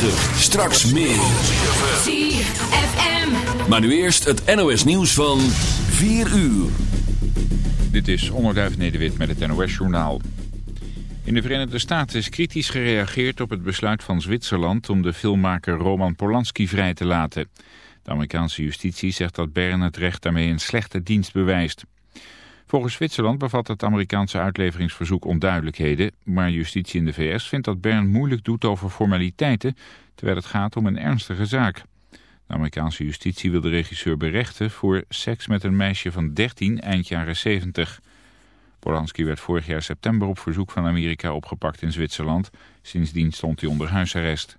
9. Straks meer. ZFM. Maar nu eerst het NOS nieuws van 4 uur. Dit is Onderduif Nederwit met het NOS Journaal. In de Verenigde Staten is kritisch gereageerd op het besluit van Zwitserland... om de filmmaker Roman Polanski vrij te laten. De Amerikaanse justitie zegt dat Bern het recht daarmee een slechte dienst bewijst. Volgens Zwitserland bevat het Amerikaanse uitleveringsverzoek onduidelijkheden... maar justitie in de VS vindt dat Bern moeilijk doet over formaliteiten... terwijl het gaat om een ernstige zaak. De Amerikaanse justitie wil de regisseur berechten voor seks met een meisje van 13 eind jaren 70. Polanski werd vorig jaar september op verzoek van Amerika opgepakt in Zwitserland. Sindsdien stond hij onder huisarrest.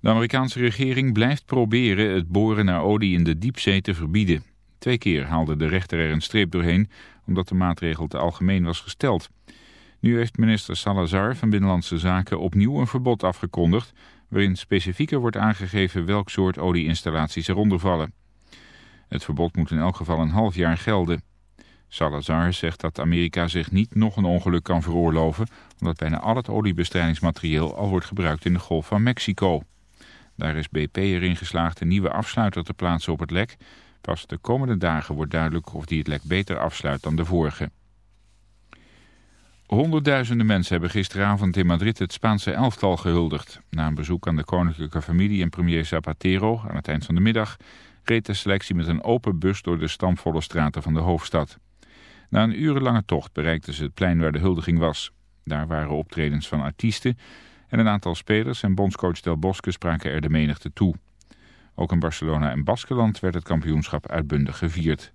De Amerikaanse regering blijft proberen het boren naar olie in de diepzee te verbieden. Twee keer haalde de rechter er een streep doorheen omdat de maatregel te algemeen was gesteld. Nu heeft minister Salazar van Binnenlandse Zaken opnieuw een verbod afgekondigd... waarin specifieker wordt aangegeven welk soort olieinstallaties eronder vallen. Het verbod moet in elk geval een half jaar gelden. Salazar zegt dat Amerika zich niet nog een ongeluk kan veroorloven... omdat bijna al het oliebestrijdingsmaterieel al wordt gebruikt in de Golf van Mexico. Daar is BP erin geslaagd een nieuwe afsluiter te plaatsen op het lek... Pas de komende dagen wordt duidelijk of die het lek beter afsluit dan de vorige. Honderdduizenden mensen hebben gisteravond in Madrid het Spaanse elftal gehuldigd. Na een bezoek aan de koninklijke familie en premier Zapatero aan het eind van de middag... reed de selectie met een open bus door de stampvolle straten van de hoofdstad. Na een urenlange tocht bereikten ze het plein waar de huldiging was. Daar waren optredens van artiesten en een aantal spelers en bondscoach Del Bosque spraken er de menigte toe. Ook in Barcelona en Baskeland werd het kampioenschap uitbundig gevierd.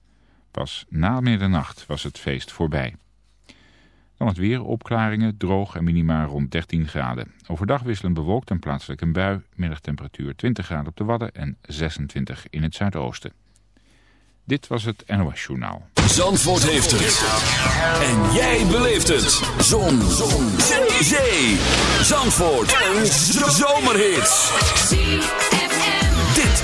Pas na middernacht was het feest voorbij. Dan het weer, opklaringen, droog en minimaal rond 13 graden. Overdag wisselen bewolkt en plaatselijk een bui. Middagtemperatuur 20 graden op de Wadden en 26 in het zuidoosten. Dit was het NOS Journaal. Zandvoort heeft het. En jij beleeft het. Zon. Zon. Zee. Zandvoort. Een zomerhit.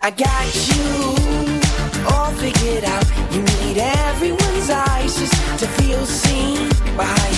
I got you all figured out. You need everyone's eyes just to feel seen behind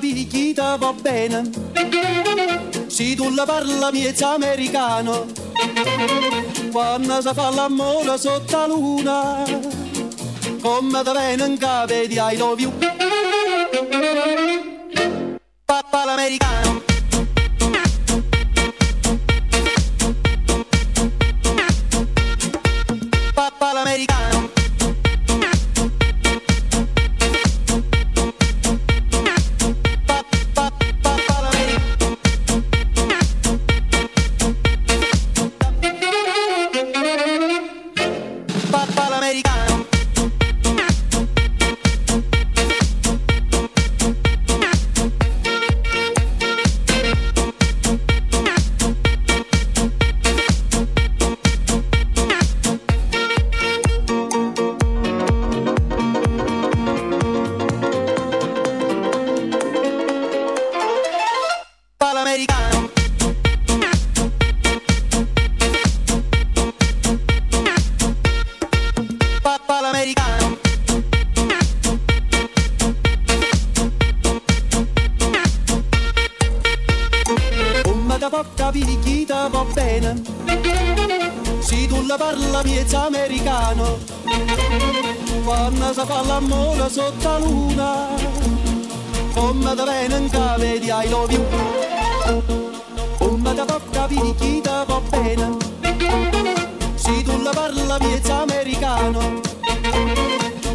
fichita va bene. Se tu la parla miezza americano, quando si fa l'amore sotto la luna, come te viene in capo di I love you. Papà l'americano. L'americano. Papà l'americano. Come da porca picchita va bene Se tu la parla miezza americano Quando si fa l'amore sotto la luna Come da bene in cave di I love you Come da porca picchita va bene. Se tu la parla miezza americano.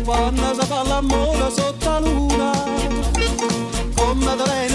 Quando si fa l'amore sotto la luna Come da bene